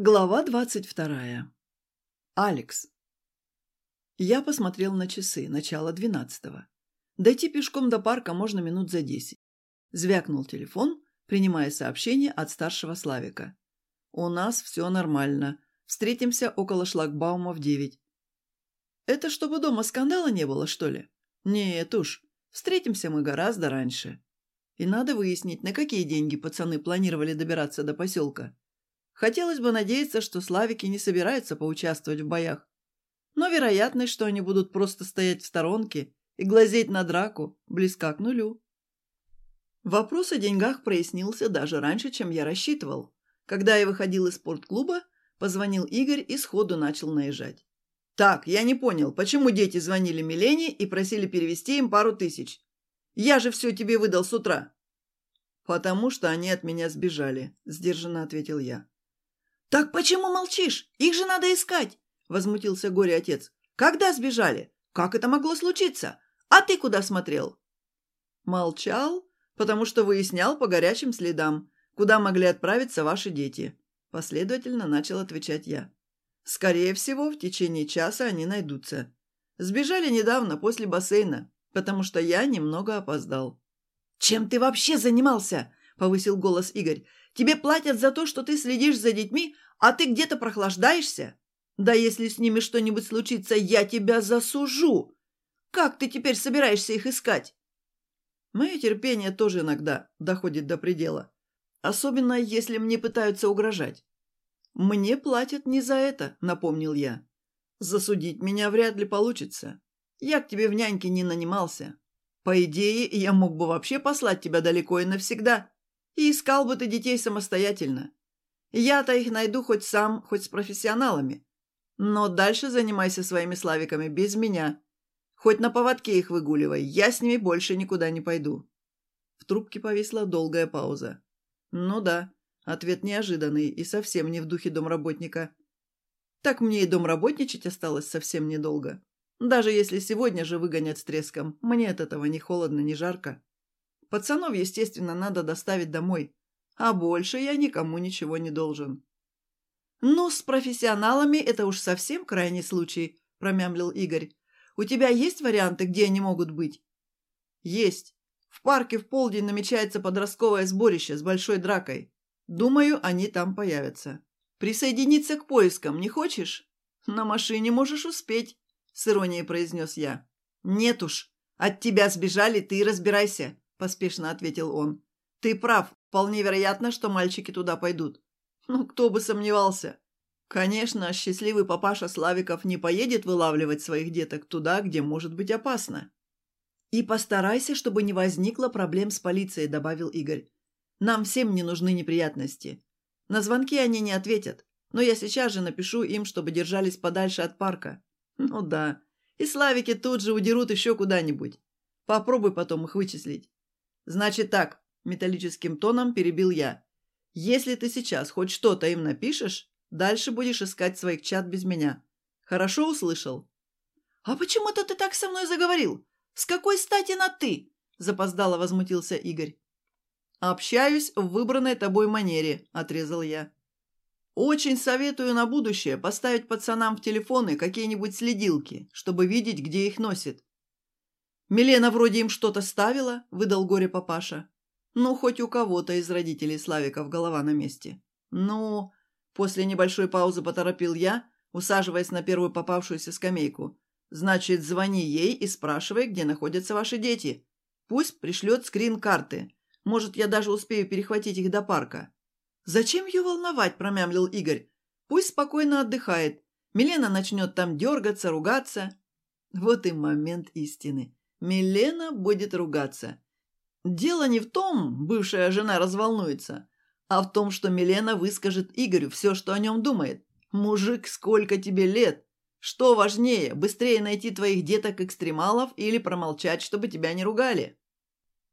Глава двадцать вторая. Алекс. Я посмотрел на часы, начало двенадцатого. Дойти пешком до парка можно минут за десять. Звякнул телефон, принимая сообщение от старшего Славика. «У нас все нормально. Встретимся около шлагбаума в девять. «Это чтобы дома скандала не было, что ли?» «Нет уж. Встретимся мы гораздо раньше. И надо выяснить, на какие деньги пацаны планировали добираться до поселка». Хотелось бы надеяться, что славики не собираются поучаствовать в боях. Но вероятность, что они будут просто стоять в сторонке и глазеть на драку, близка к нулю. Вопрос о деньгах прояснился даже раньше, чем я рассчитывал. Когда я выходил из спортклуба, позвонил Игорь и сходу начал наезжать. «Так, я не понял, почему дети звонили Милене и просили перевести им пару тысяч? Я же все тебе выдал с утра!» «Потому что они от меня сбежали», – сдержанно ответил я. «Так почему молчишь? Их же надо искать!» – возмутился горе-отец. «Когда сбежали? Как это могло случиться? А ты куда смотрел?» «Молчал, потому что выяснял по горячим следам, куда могли отправиться ваши дети», – последовательно начал отвечать я. «Скорее всего, в течение часа они найдутся. Сбежали недавно, после бассейна, потому что я немного опоздал». «Чем ты вообще занимался?» повысил голос Игорь. «Тебе платят за то, что ты следишь за детьми, а ты где-то прохлаждаешься? Да если с ними что-нибудь случится, я тебя засужу! Как ты теперь собираешься их искать?» Мое терпение тоже иногда доходит до предела. Особенно, если мне пытаются угрожать. «Мне платят не за это», — напомнил я. «Засудить меня вряд ли получится. Я к тебе в няньке не нанимался. По идее, я мог бы вообще послать тебя далеко и навсегда. и искал бы ты детей самостоятельно. Я-то их найду хоть сам, хоть с профессионалами. Но дальше занимайся своими славиками без меня. Хоть на поводке их выгуливай, я с ними больше никуда не пойду». В трубке повисла долгая пауза. «Ну да, ответ неожиданный и совсем не в духе домработника. Так мне и домработничать осталось совсем недолго. Даже если сегодня же выгонят с треском, мне от этого ни холодно, ни жарко. Пацанов, естественно, надо доставить домой. А больше я никому ничего не должен. «Ну, с профессионалами это уж совсем крайний случай», – промямлил Игорь. «У тебя есть варианты, где они могут быть?» «Есть. В парке в полдень намечается подростковое сборище с большой дракой. Думаю, они там появятся. Присоединиться к поискам не хочешь? На машине можешь успеть», – с иронией произнес я. «Нет уж. От тебя сбежали, ты разбирайся. поспешно ответил он. «Ты прав. Вполне вероятно, что мальчики туда пойдут. Ну, кто бы сомневался. Конечно, счастливый папаша Славиков не поедет вылавливать своих деток туда, где может быть опасно. «И постарайся, чтобы не возникло проблем с полицией», – добавил Игорь. «Нам всем не нужны неприятности. На звонки они не ответят, но я сейчас же напишу им, чтобы держались подальше от парка. Ну да, и Славики тут же удерут еще куда-нибудь. Попробуй потом их вычислить. «Значит так», – металлическим тоном перебил я. «Если ты сейчас хоть что-то им напишешь, дальше будешь искать своих чат без меня. Хорошо услышал?» «А почему-то ты так со мной заговорил? С какой стати на «ты»?» – запоздало возмутился Игорь. «Общаюсь в выбранной тобой манере», – отрезал я. «Очень советую на будущее поставить пацанам в телефоны какие-нибудь следилки, чтобы видеть, где их носит. «Милена вроде им что-то ставила», – выдал горе папаша. «Ну, хоть у кого-то из родителей Славиков голова на месте». «Ну...» – после небольшой паузы поторопил я, усаживаясь на первую попавшуюся скамейку. «Значит, звони ей и спрашивай, где находятся ваши дети. Пусть пришлет скрин карты. Может, я даже успею перехватить их до парка». «Зачем ее волновать?» – промямлил Игорь. «Пусть спокойно отдыхает. Милена начнет там дергаться, ругаться». Вот и момент истины. Милена будет ругаться. Дело не в том, бывшая жена разволнуется, а в том, что Милена выскажет Игорю все, что о нем думает. «Мужик, сколько тебе лет? Что важнее, быстрее найти твоих деток-экстремалов или промолчать, чтобы тебя не ругали?»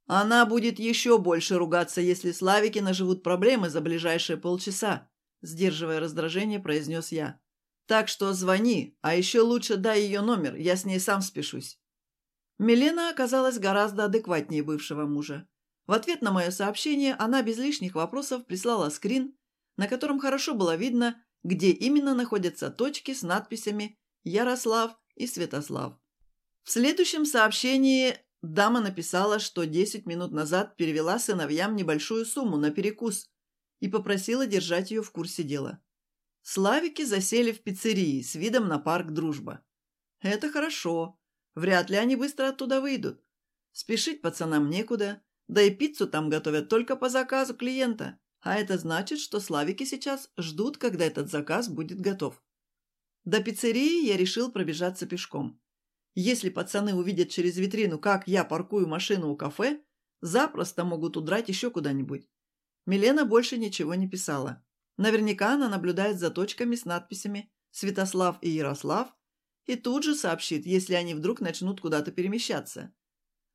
Она будет еще больше ругаться, если Славики наживут проблемы за ближайшие полчаса, сдерживая раздражение, произнес я. Так что звони, а еще лучше дай ее номер, я с ней сам спешусь. Милена оказалась гораздо адекватнее бывшего мужа. В ответ на мое сообщение она без лишних вопросов прислала скрин, на котором хорошо было видно, где именно находятся точки с надписями «Ярослав» и «Святослав». В следующем сообщении дама написала, что 10 минут назад перевела сыновьям небольшую сумму на перекус и попросила держать ее в курсе дела. Славики засели в пиццерии с видом на парк «Дружба». «Это хорошо», Вряд ли они быстро оттуда выйдут. Спешить пацанам некуда, да и пиццу там готовят только по заказу клиента. А это значит, что славики сейчас ждут, когда этот заказ будет готов. До пиццерии я решил пробежаться пешком. Если пацаны увидят через витрину, как я паркую машину у кафе, запросто могут удрать еще куда-нибудь. Милена больше ничего не писала. Наверняка она наблюдает за точками с надписями «Святослав и Ярослав», и тут же сообщит, если они вдруг начнут куда-то перемещаться.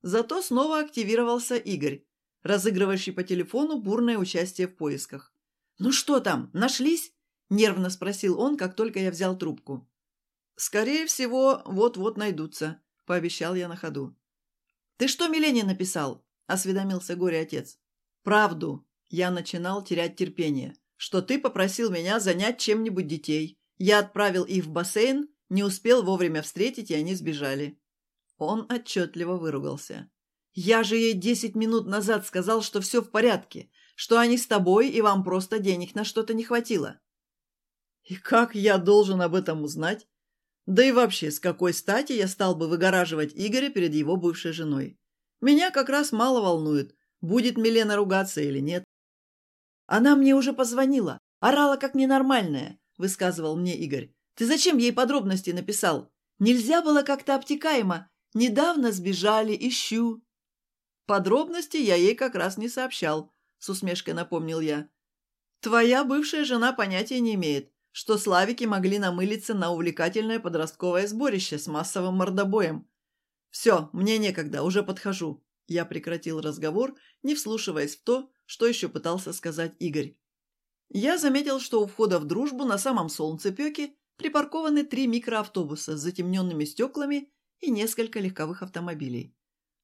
Зато снова активировался Игорь, разыгрывающий по телефону бурное участие в поисках. «Ну что там, нашлись?» – нервно спросил он, как только я взял трубку. «Скорее всего, вот-вот найдутся», – пообещал я на ходу. «Ты что Милене написал?» – осведомился горе-отец. «Правду», – я начинал терять терпение, «что ты попросил меня занять чем-нибудь детей. Я отправил их в бассейн, не успел вовремя встретить, и они сбежали». Он отчетливо выругался. Я же ей десять минут назад сказал, что все в порядке, что они с тобой, и вам просто денег на что-то не хватило. И как я должен об этом узнать? Да и вообще, с какой стати я стал бы выгораживать Игоря перед его бывшей женой? Меня как раз мало волнует, будет Милена ругаться или нет. Она мне уже позвонила, орала как ненормальная, высказывал мне Игорь. Ты зачем ей подробности написал? Нельзя было как-то обтекаемо. Недавно сбежали, ищу». «Подробности я ей как раз не сообщал», — с усмешкой напомнил я. «Твоя бывшая жена понятия не имеет, что славики могли намылиться на увлекательное подростковое сборище с массовым мордобоем. Все, мне некогда, уже подхожу». Я прекратил разговор, не вслушиваясь в то, что еще пытался сказать Игорь. Я заметил, что у входа в дружбу на самом солнцепеке припаркованы три микроавтобуса с затемненными стеклами и несколько легковых автомобилей.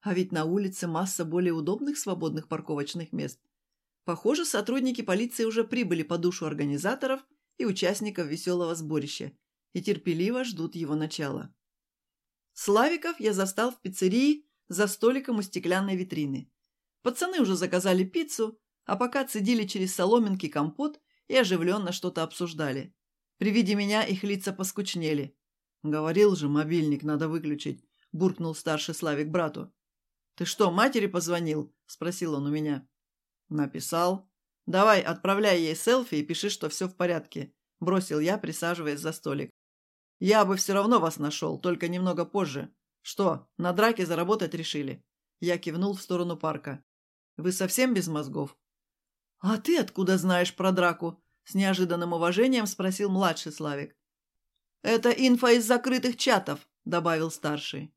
А ведь на улице масса более удобных свободных парковочных мест. Похоже, сотрудники полиции уже прибыли по душу организаторов и участников веселого сборища и терпеливо ждут его начала. Славиков я застал в пиццерии за столиком у стеклянной витрины. Пацаны уже заказали пиццу, а пока цедили через соломинки компот и оживленно что-то обсуждали. При виде меня их лица поскучнели. «Говорил же, мобильник надо выключить», – буркнул старший Славик брату. «Ты что, матери позвонил?» – спросил он у меня. «Написал. Давай, отправляй ей селфи и пиши, что все в порядке», – бросил я, присаживаясь за столик. «Я бы все равно вас нашел, только немного позже. Что, на драке заработать решили?» Я кивнул в сторону парка. «Вы совсем без мозгов?» «А ты откуда знаешь про драку?» С неожиданным уважением спросил младший Славик. «Это инфа из закрытых чатов», – добавил старший.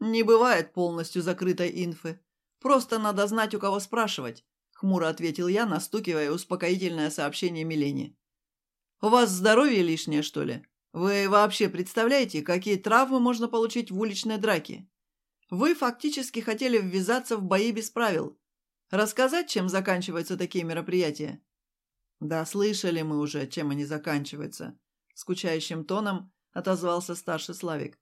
«Не бывает полностью закрытой инфы. Просто надо знать, у кого спрашивать», – хмуро ответил я, настукивая успокоительное сообщение Милене. «У вас здоровье лишнее, что ли? Вы вообще представляете, какие травмы можно получить в уличной драке? Вы фактически хотели ввязаться в бои без правил. Рассказать, чем заканчиваются такие мероприятия?» «Да слышали мы уже, чем они заканчиваются», — скучающим тоном отозвался старший Славик.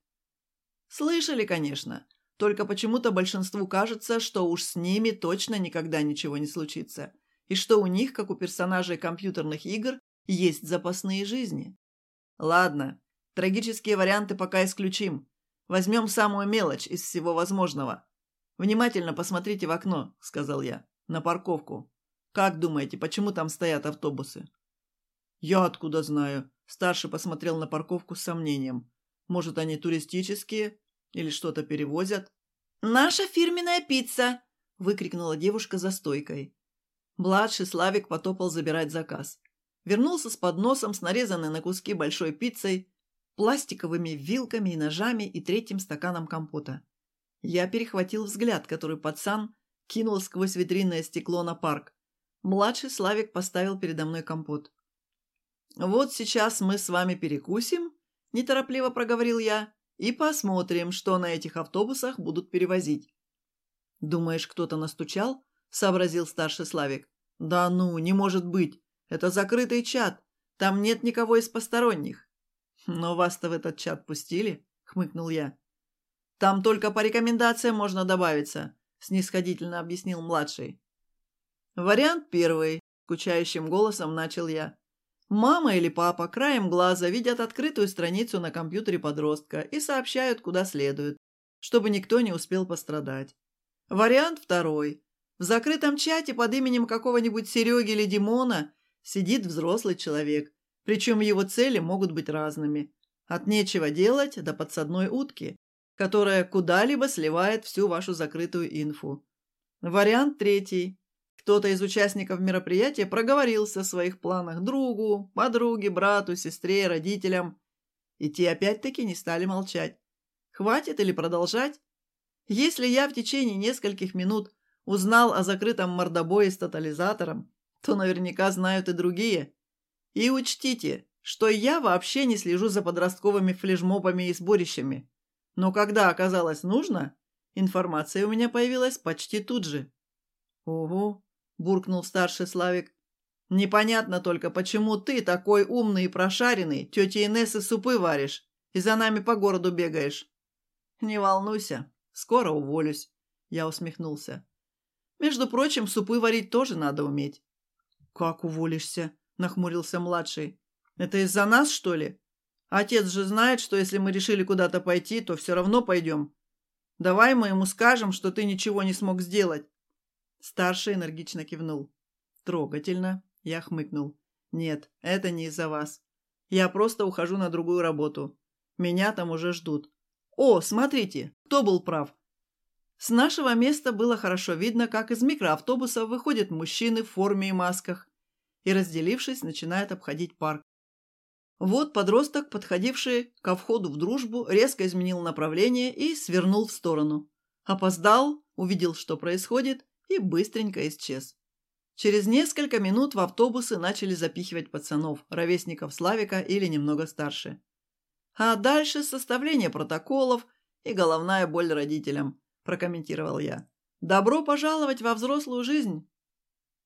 Слышали, конечно. Только почему-то большинству кажется, что уж с ними точно никогда ничего не случится. И что у них, как у персонажей компьютерных игр, есть запасные жизни. Ладно, трагические варианты пока исключим. Возьмем самую мелочь из всего возможного. Внимательно посмотрите в окно, сказал я, на парковку. Как думаете, почему там стоят автобусы? Я откуда знаю? Старший посмотрел на парковку с сомнением. Может, они туристические или что-то перевозят? Наша фирменная пицца, выкрикнула девушка за стойкой. Младший Славик потопал забирать заказ. Вернулся с подносом с нарезанной на куски большой пиццей, пластиковыми вилками и ножами и третьим стаканом компота. Я перехватил взгляд, который пацан кинул сквозь витринное стекло на парк. Младший Славик поставил передо мной компот. «Вот сейчас мы с вами перекусим», – неторопливо проговорил я, и посмотрим, что на этих автобусах будут перевозить». «Думаешь, кто-то настучал?» – сообразил старший Славик. «Да ну, не может быть. Это закрытый чат. Там нет никого из посторонних». «Но вас-то в этот чат пустили?» — хмыкнул я. «Там только по рекомендациям можно добавиться», — снисходительно объяснил младший. Вариант первый. Скучающим голосом начал я. Мама или папа краем глаза видят открытую страницу на компьютере подростка и сообщают, куда следует, чтобы никто не успел пострадать. Вариант второй. В закрытом чате под именем какого-нибудь Сереги или Димона сидит взрослый человек, причем его цели могут быть разными. От нечего делать до подсадной утки, которая куда-либо сливает всю вашу закрытую инфу. Вариант третий. Кто-то из участников мероприятия проговорился о своих планах другу, подруге, брату, сестре, родителям. И те опять-таки не стали молчать. Хватит или продолжать? Если я в течение нескольких минут узнал о закрытом мордобое с тотализатором, то наверняка знают и другие. И учтите, что я вообще не слежу за подростковыми флешмобами и сборищами. Но когда оказалось нужно, информация у меня появилась почти тут же. Ого, буркнул старший Славик. «Непонятно только, почему ты, такой умный и прошаренный, тете Инессы супы варишь и за нами по городу бегаешь?» «Не волнуйся, скоро уволюсь», — я усмехнулся. «Между прочим, супы варить тоже надо уметь». «Как уволишься?» — нахмурился младший. «Это из-за нас, что ли? Отец же знает, что если мы решили куда-то пойти, то все равно пойдем. Давай мы ему скажем, что ты ничего не смог сделать, Старший энергично кивнул. «Трогательно», – я хмыкнул. «Нет, это не из-за вас. Я просто ухожу на другую работу. Меня там уже ждут. О, смотрите, кто был прав?» С нашего места было хорошо видно, как из микроавтобуса выходят мужчины в форме и масках и, разделившись, начинают обходить парк. Вот подросток, подходивший ко входу в дружбу, резко изменил направление и свернул в сторону. Опоздал, увидел, что происходит, и быстренько исчез. Через несколько минут в автобусы начали запихивать пацанов, ровесников Славика или немного старше. А дальше составление протоколов и головная боль родителям, прокомментировал я. Добро пожаловать во взрослую жизнь.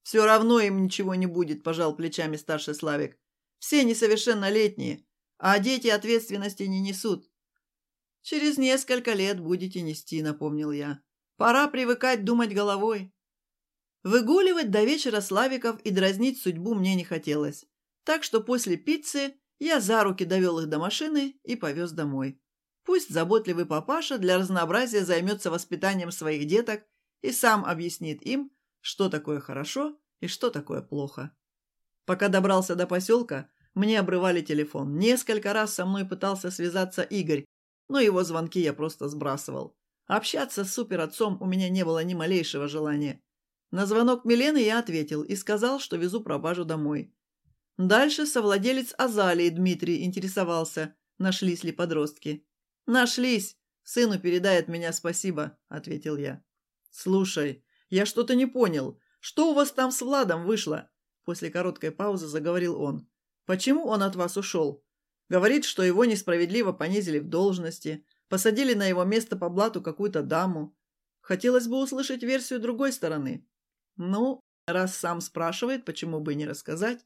Все равно им ничего не будет, пожал плечами старший Славик. Все несовершеннолетние, а дети ответственности не несут. Через несколько лет будете нести, напомнил я. Пора привыкать думать головой. Выгуливать до вечера Славиков и дразнить судьбу мне не хотелось. Так что после пиццы я за руки довел их до машины и повез домой. Пусть заботливый папаша для разнообразия займется воспитанием своих деток и сам объяснит им, что такое хорошо и что такое плохо. Пока добрался до поселка, мне обрывали телефон. Несколько раз со мной пытался связаться Игорь, но его звонки я просто сбрасывал. Общаться с суперотцом у меня не было ни малейшего желания. На звонок Милены я ответил и сказал, что везу пропажу домой. Дальше совладелец Азалии Дмитрий интересовался, нашлись ли подростки. «Нашлись! Сыну передает меня спасибо», — ответил я. «Слушай, я что-то не понял. Что у вас там с Владом вышло?» После короткой паузы заговорил он. «Почему он от вас ушел?» «Говорит, что его несправедливо понизили в должности, посадили на его место по блату какую-то даму. Хотелось бы услышать версию другой стороны». Ну, раз сам спрашивает, почему бы не рассказать.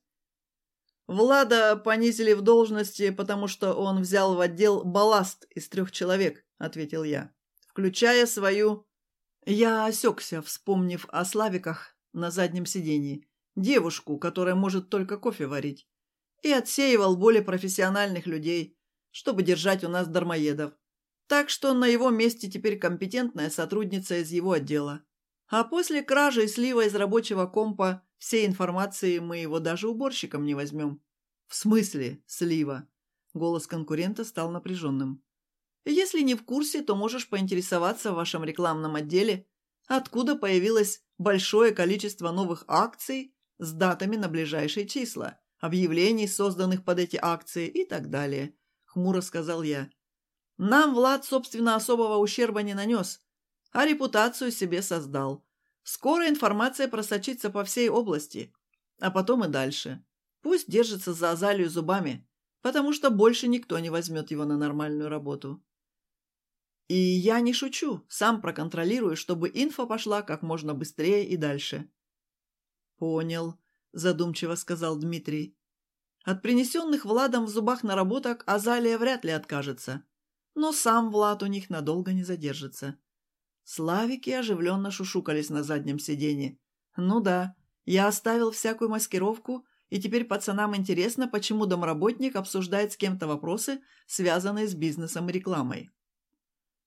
Влада понизили в должности, потому что он взял в отдел балласт из трех человек, ответил я, включая свою... Я осекся, вспомнив о славиках на заднем сидении, девушку, которая может только кофе варить, и отсеивал более профессиональных людей, чтобы держать у нас дармоедов. Так что на его месте теперь компетентная сотрудница из его отдела. А после кражи и слива из рабочего компа всей информации мы его даже уборщиком не возьмем. В смысле слива? Голос конкурента стал напряженным. Если не в курсе, то можешь поинтересоваться в вашем рекламном отделе, откуда появилось большое количество новых акций с датами на ближайшие числа, объявлений, созданных под эти акции и так далее. Хмуро сказал я. Нам Влад, собственно, особого ущерба не нанес, а репутацию себе создал. Скоро информация просочится по всей области, а потом и дальше. Пусть держится за Азалию зубами, потому что больше никто не возьмет его на нормальную работу. И я не шучу, сам проконтролирую, чтобы инфа пошла как можно быстрее и дальше. «Понял», – задумчиво сказал Дмитрий. От принесенных Владом в зубах наработок Азалия вряд ли откажется. Но сам Влад у них надолго не Славики оживленно шушукались на заднем сиденье. «Ну да, я оставил всякую маскировку, и теперь пацанам интересно, почему домработник обсуждает с кем-то вопросы, связанные с бизнесом и рекламой».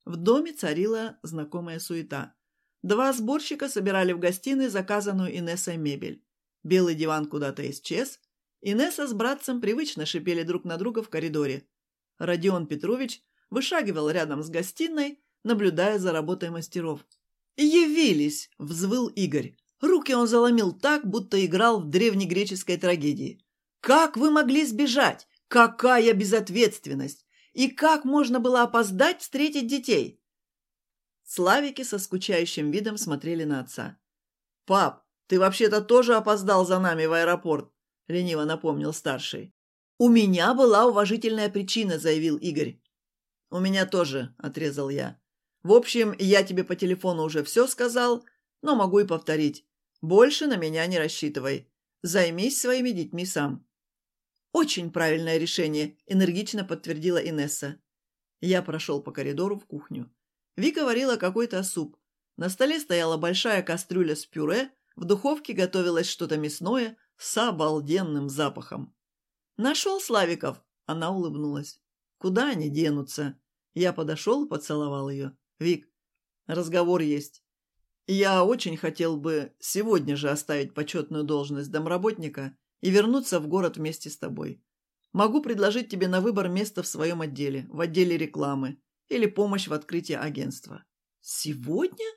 В доме царила знакомая суета. Два сборщика собирали в гостиной заказанную Инессой мебель. Белый диван куда-то исчез. Инесса с братцем привычно шипели друг на друга в коридоре. Родион Петрович вышагивал рядом с гостиной, наблюдая за работой мастеров. «Явились!» – взвыл Игорь. Руки он заломил так, будто играл в древнегреческой трагедии. «Как вы могли сбежать? Какая безответственность! И как можно было опоздать встретить детей?» Славики со скучающим видом смотрели на отца. «Пап, ты вообще-то тоже опоздал за нами в аэропорт», – лениво напомнил старший. «У меня была уважительная причина», – заявил Игорь. «У меня тоже», – отрезал я. «В общем, я тебе по телефону уже все сказал, но могу и повторить. Больше на меня не рассчитывай. Займись своими детьми сам». «Очень правильное решение», – энергично подтвердила Инесса. Я прошел по коридору в кухню. Вика варила какой-то суп. На столе стояла большая кастрюля с пюре, в духовке готовилось что-то мясное с обалденным запахом. «Нашел Славиков?» – она улыбнулась. «Куда они денутся?» Я подошел и поцеловал ее. Вик, разговор есть. Я очень хотел бы сегодня же оставить почетную должность домработника и вернуться в город вместе с тобой. Могу предложить тебе на выбор место в своем отделе, в отделе рекламы или помощь в открытии агентства». «Сегодня?»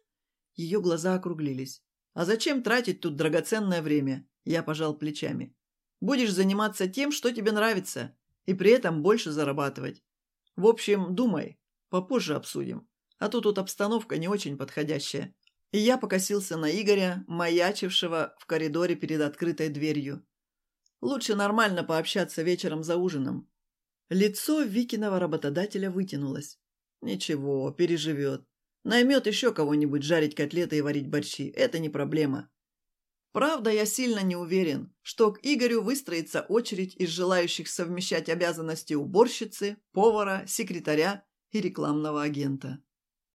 Ее глаза округлились. «А зачем тратить тут драгоценное время?» Я пожал плечами. «Будешь заниматься тем, что тебе нравится, и при этом больше зарабатывать. В общем, думай, попозже обсудим» а то тут обстановка не очень подходящая. И я покосился на Игоря, маячившего в коридоре перед открытой дверью. Лучше нормально пообщаться вечером за ужином. Лицо Викиного работодателя вытянулось. Ничего, переживет. Наймет еще кого-нибудь жарить котлеты и варить борщи. Это не проблема. Правда, я сильно не уверен, что к Игорю выстроится очередь из желающих совмещать обязанности уборщицы, повара, секретаря и рекламного агента.